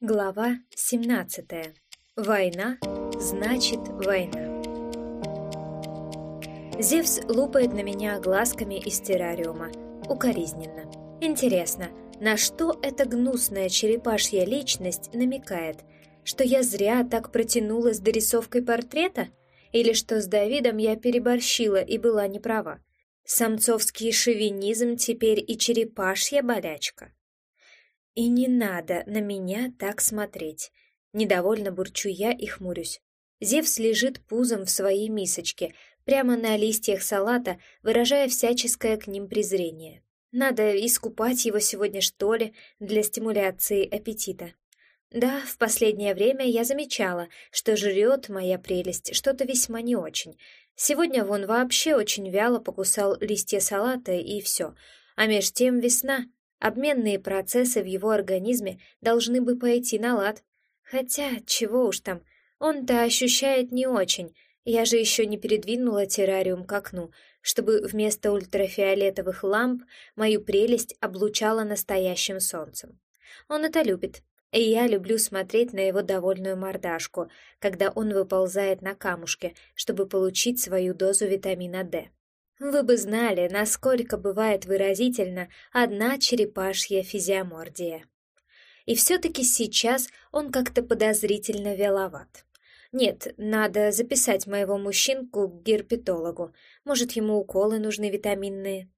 Глава 17. Война значит война. Зевс лупает на меня глазками из террариума, укоризненно. Интересно, на что эта гнусная черепашья личность намекает? Что я зря так протянулась до рисовкой портрета? Или что с Давидом я переборщила и была не права? Самцовский шовинизм теперь и черепашья болячка. И не надо на меня так смотреть. Недовольно бурчу я и хмурюсь. Зевс лежит пузом в своей мисочке, прямо на листьях салата, выражая всяческое к ним презрение. Надо искупать его сегодня, что ли, для стимуляции аппетита. Да, в последнее время я замечала, что жрет моя прелесть что-то весьма не очень. Сегодня вон вообще очень вяло покусал листья салата и все. А меж тем весна, Обменные процессы в его организме должны бы пойти на лад. Хотя, чего уж там, он-то ощущает не очень. Я же еще не передвинула террариум к окну, чтобы вместо ультрафиолетовых ламп мою прелесть облучала настоящим солнцем. Он это любит, и я люблю смотреть на его довольную мордашку, когда он выползает на камушке, чтобы получить свою дозу витамина D. Вы бы знали, насколько бывает выразительно одна черепашья физиомордия. И все-таки сейчас он как-то подозрительно вяловат. Нет, надо записать моего мужчинку к герпетологу. Может, ему уколы нужны витаминные.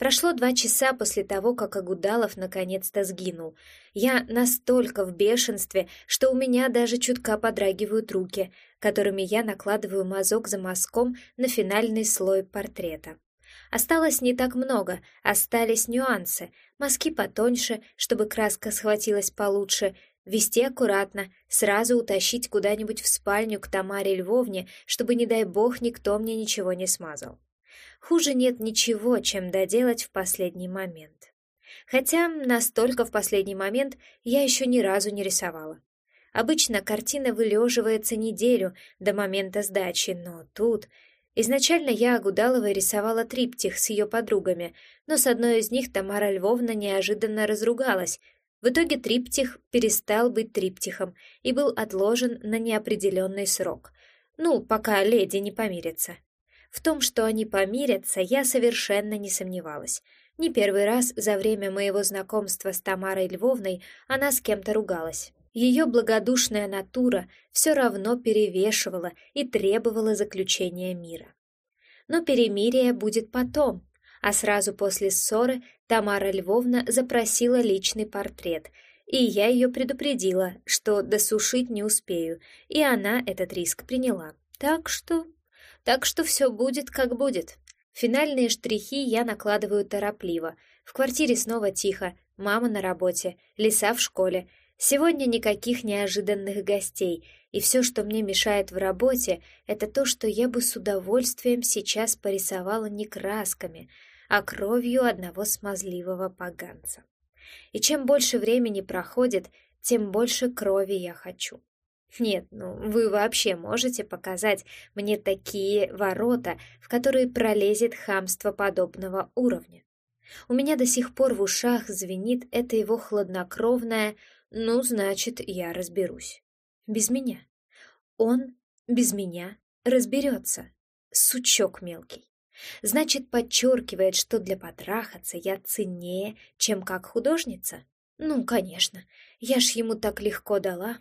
Прошло два часа после того, как Агудалов наконец-то сгинул. Я настолько в бешенстве, что у меня даже чутка подрагивают руки, которыми я накладываю мазок за мазком на финальный слой портрета. Осталось не так много, остались нюансы. Мазки потоньше, чтобы краска схватилась получше, вести аккуратно, сразу утащить куда-нибудь в спальню к Тамаре Львовне, чтобы, не дай бог, никто мне ничего не смазал. Хуже нет ничего, чем доделать в последний момент. Хотя настолько в последний момент я еще ни разу не рисовала. Обычно картина вылеживается неделю до момента сдачи, но тут... Изначально я Агудаловой рисовала триптих с ее подругами, но с одной из них Тамара Львовна неожиданно разругалась. В итоге триптих перестал быть триптихом и был отложен на неопределенный срок. Ну, пока леди не помирятся. В том, что они помирятся, я совершенно не сомневалась. Не первый раз за время моего знакомства с Тамарой Львовной она с кем-то ругалась. Ее благодушная натура все равно перевешивала и требовала заключения мира. Но перемирие будет потом, а сразу после ссоры Тамара Львовна запросила личный портрет, и я ее предупредила, что досушить не успею, и она этот риск приняла. Так что так что все будет, как будет. Финальные штрихи я накладываю торопливо. В квартире снова тихо, мама на работе, лиса в школе. Сегодня никаких неожиданных гостей, и все, что мне мешает в работе, это то, что я бы с удовольствием сейчас порисовала не красками, а кровью одного смазливого поганца. И чем больше времени проходит, тем больше крови я хочу. Нет, ну вы вообще можете показать мне такие ворота, в которые пролезет хамство подобного уровня? У меня до сих пор в ушах звенит это его хладнокровное «ну, значит, я разберусь». Без меня. Он без меня разберется. Сучок мелкий. Значит, подчеркивает, что для потрахаться я ценнее, чем как художница? Ну, конечно, я ж ему так легко дала,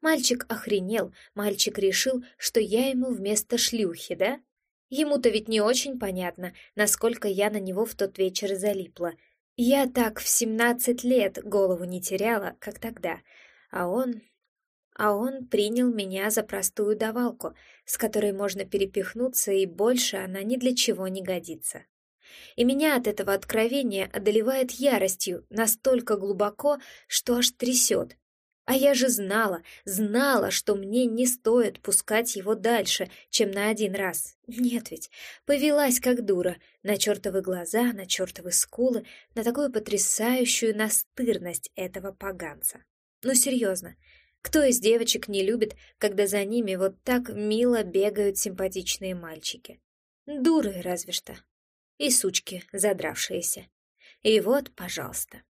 Мальчик охренел, мальчик решил, что я ему вместо шлюхи, да? Ему-то ведь не очень понятно, насколько я на него в тот вечер залипла. Я так в семнадцать лет голову не теряла, как тогда, а он... А он принял меня за простую давалку, с которой можно перепихнуться, и больше она ни для чего не годится. И меня от этого откровения одолевает яростью настолько глубоко, что аж трясет. А я же знала, знала, что мне не стоит пускать его дальше, чем на один раз. Нет ведь, повелась как дура, на чертовы глаза, на чертовы скулы, на такую потрясающую настырность этого поганца. Ну серьезно, кто из девочек не любит, когда за ними вот так мило бегают симпатичные мальчики? Дуры разве что. И сучки, задравшиеся. И вот, пожалуйста.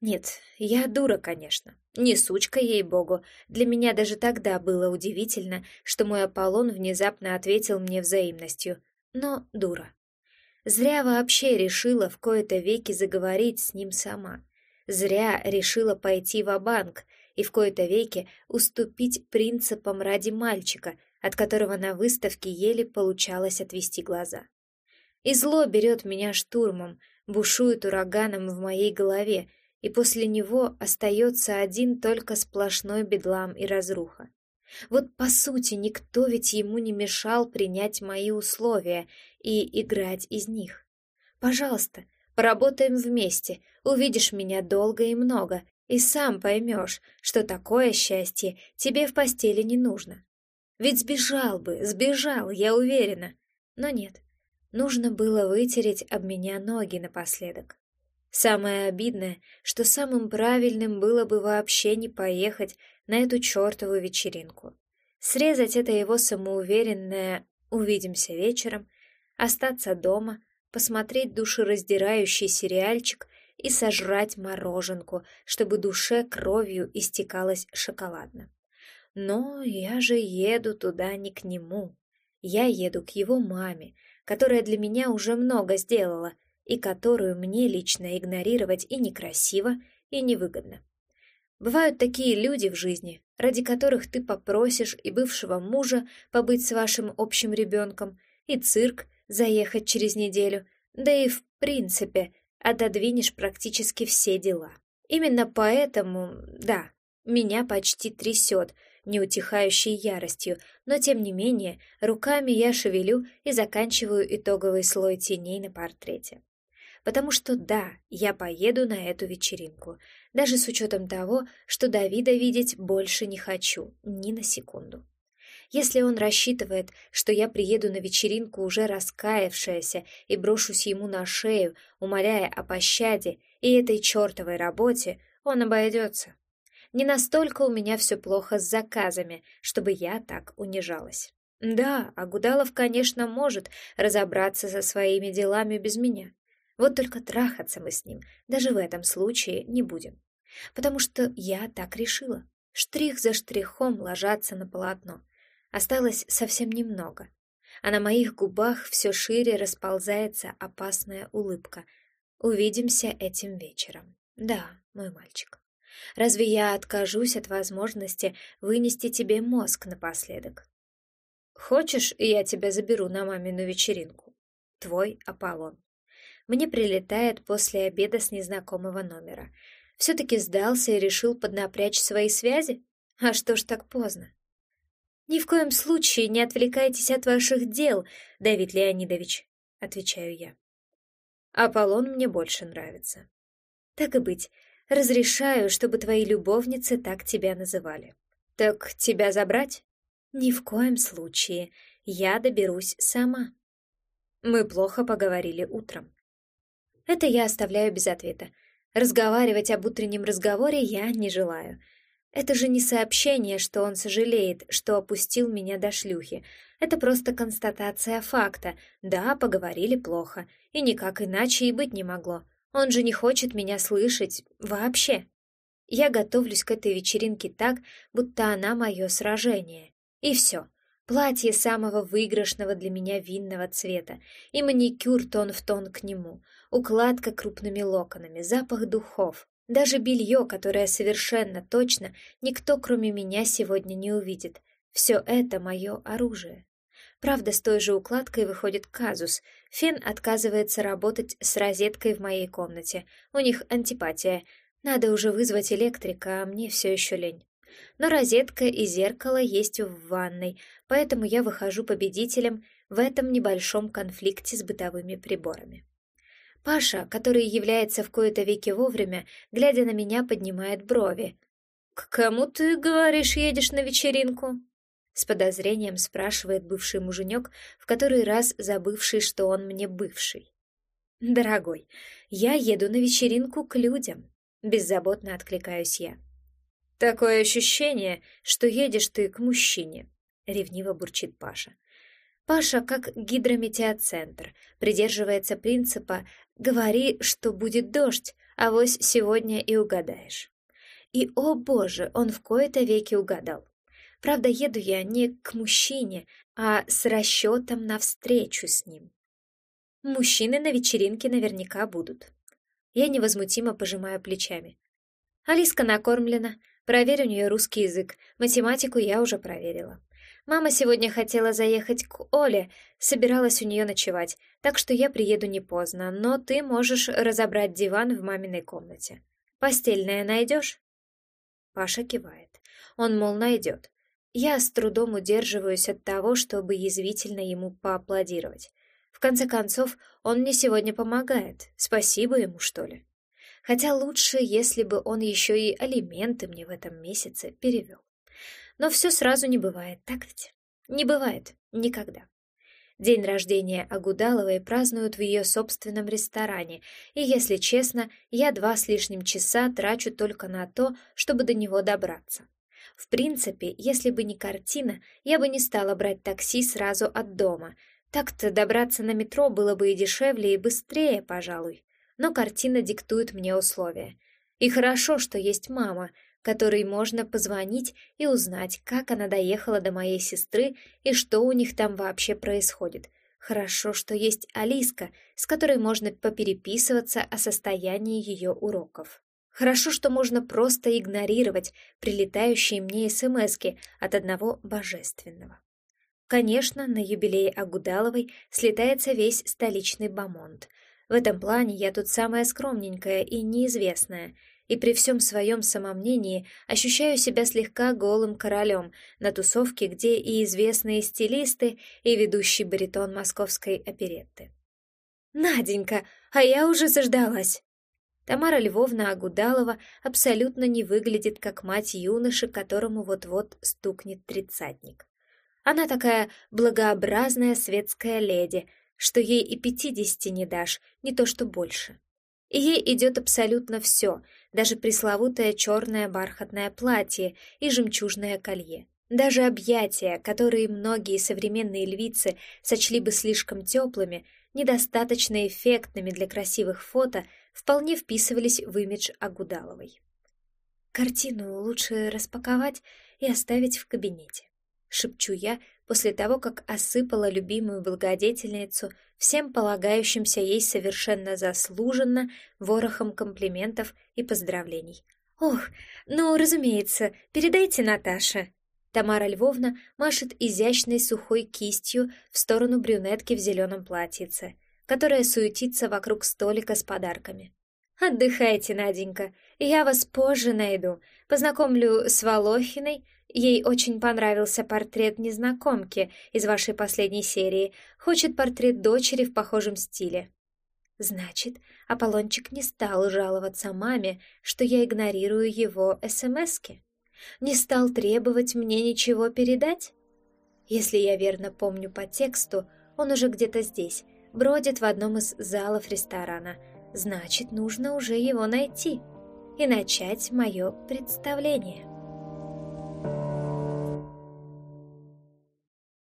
Нет, я дура, конечно. Не сучка, ей-богу. Для меня даже тогда было удивительно, что мой Аполлон внезапно ответил мне взаимностью. Но дура. Зря вообще решила в кои-то веки заговорить с ним сама. Зря решила пойти в банк и в кои-то веки уступить принципам ради мальчика, от которого на выставке еле получалось отвести глаза. И зло берет меня штурмом, бушует ураганом в моей голове, и после него остается один только сплошной бедлам и разруха. Вот по сути никто ведь ему не мешал принять мои условия и играть из них. Пожалуйста, поработаем вместе, увидишь меня долго и много, и сам поймешь, что такое счастье тебе в постели не нужно. Ведь сбежал бы, сбежал, я уверена. Но нет, нужно было вытереть об меня ноги напоследок. Самое обидное, что самым правильным было бы вообще не поехать на эту чертову вечеринку. Срезать это его самоуверенное «увидимся вечером», остаться дома, посмотреть душераздирающий сериальчик и сожрать мороженку, чтобы душе кровью истекалось шоколадно. Но я же еду туда не к нему. Я еду к его маме, которая для меня уже много сделала — и которую мне лично игнорировать и некрасиво, и невыгодно. Бывают такие люди в жизни, ради которых ты попросишь и бывшего мужа побыть с вашим общим ребенком, и цирк заехать через неделю, да и в принципе отодвинешь практически все дела. Именно поэтому, да, меня почти трясет неутихающей яростью, но тем не менее руками я шевелю и заканчиваю итоговый слой теней на портрете потому что да, я поеду на эту вечеринку, даже с учетом того, что Давида видеть больше не хочу, ни на секунду. Если он рассчитывает, что я приеду на вечеринку уже раскаявшаяся и брошусь ему на шею, умоляя о пощаде и этой чертовой работе, он обойдется. Не настолько у меня все плохо с заказами, чтобы я так унижалась. Да, Агудалов, конечно, может разобраться со своими делами без меня. Вот только трахаться мы с ним даже в этом случае не будем. Потому что я так решила. Штрих за штрихом ложатся на полотно. Осталось совсем немного. А на моих губах все шире расползается опасная улыбка. Увидимся этим вечером. Да, мой мальчик. Разве я откажусь от возможности вынести тебе мозг напоследок? Хочешь, я тебя заберу на мамину вечеринку? Твой Аполлон мне прилетает после обеда с незнакомого номера. Все-таки сдался и решил поднапрячь свои связи? А что ж так поздно? «Ни в коем случае не отвлекайтесь от ваших дел, Давид Леонидович», — отвечаю я. «Аполлон мне больше нравится». «Так и быть, разрешаю, чтобы твои любовницы так тебя называли». «Так тебя забрать?» «Ни в коем случае, я доберусь сама». Мы плохо поговорили утром. Это я оставляю без ответа. Разговаривать об утреннем разговоре я не желаю. Это же не сообщение, что он сожалеет, что опустил меня до шлюхи. Это просто констатация факта. Да, поговорили плохо. И никак иначе и быть не могло. Он же не хочет меня слышать. Вообще. Я готовлюсь к этой вечеринке так, будто она мое сражение. И все. Платье самого выигрышного для меня винного цвета и маникюр тон в тон к нему, укладка крупными локонами, запах духов, даже белье, которое совершенно точно никто, кроме меня, сегодня не увидит. Все это мое оружие. Правда, с той же укладкой выходит казус. Фен отказывается работать с розеткой в моей комнате. У них антипатия. Надо уже вызвать электрика, а мне все еще лень. Но розетка и зеркало есть в ванной, поэтому я выхожу победителем в этом небольшом конфликте с бытовыми приборами. Паша, который является в кои-то веки вовремя, глядя на меня, поднимает брови. «К кому ты, говоришь, едешь на вечеринку?» С подозрением спрашивает бывший муженек, в который раз забывший, что он мне бывший. «Дорогой, я еду на вечеринку к людям», — беззаботно откликаюсь я. «Такое ощущение, что едешь ты к мужчине», — ревниво бурчит Паша. Паша, как гидрометеоцентр, придерживается принципа «говори, что будет дождь, авось сегодня и угадаешь. И, о боже, он в кои-то веки угадал. Правда, еду я не к мужчине, а с расчетом на встречу с ним. Мужчины на вечеринке наверняка будут. Я невозмутимо пожимаю плечами. Алиска накормлена, проверь у нее русский язык, математику я уже проверила. Мама сегодня хотела заехать к Оле, собиралась у нее ночевать, так что я приеду не поздно, но ты можешь разобрать диван в маминой комнате. Постельное найдешь?» Паша кивает. Он, мол, найдет. Я с трудом удерживаюсь от того, чтобы язвительно ему поаплодировать. В конце концов, он мне сегодня помогает. Спасибо ему, что ли. Хотя лучше, если бы он еще и алименты мне в этом месяце перевел. Но все сразу не бывает, так ведь? Не бывает. Никогда. День рождения Агудаловой празднуют в ее собственном ресторане, и, если честно, я два с лишним часа трачу только на то, чтобы до него добраться. В принципе, если бы не картина, я бы не стала брать такси сразу от дома. Так-то добраться на метро было бы и дешевле, и быстрее, пожалуй. Но картина диктует мне условия. И хорошо, что есть мама — которой можно позвонить и узнать, как она доехала до моей сестры и что у них там вообще происходит. Хорошо, что есть Алиска, с которой можно попереписываться о состоянии ее уроков. Хорошо, что можно просто игнорировать прилетающие мне смски от одного божественного. Конечно, на юбилей Агудаловой слетается весь столичный бомонд. В этом плане я тут самая скромненькая и неизвестная — и при всем своем самомнении ощущаю себя слегка голым королем на тусовке, где и известные стилисты, и ведущий баритон московской оперетты. «Наденька, а я уже заждалась!» Тамара Львовна Агудалова абсолютно не выглядит как мать юноши, которому вот-вот стукнет тридцатник. Она такая благообразная светская леди, что ей и пятидесяти не дашь, не то что больше. И ей идет абсолютно все, даже пресловутое черное бархатное платье и жемчужное колье. Даже объятия, которые многие современные львицы сочли бы слишком теплыми, недостаточно эффектными для красивых фото, вполне вписывались в имидж Агудаловой. «Картину лучше распаковать и оставить в кабинете», — шепчу я после того, как осыпала любимую благодетельницу всем полагающимся ей совершенно заслуженно ворохом комплиментов и поздравлений. «Ох, ну, разумеется, передайте Наташе!» Тамара Львовна машет изящной сухой кистью в сторону брюнетки в зеленом платьице, которая суетится вокруг столика с подарками. «Отдыхайте, Наденька, я вас позже найду, познакомлю с Волохиной, Ей очень понравился портрет незнакомки из вашей последней серии. Хочет портрет дочери в похожем стиле. Значит, Аполлончик не стал жаловаться маме, что я игнорирую его СМСки. Не стал требовать мне ничего передать? Если я верно помню по тексту, он уже где-то здесь, бродит в одном из залов ресторана. Значит, нужно уже его найти и начать мое представление.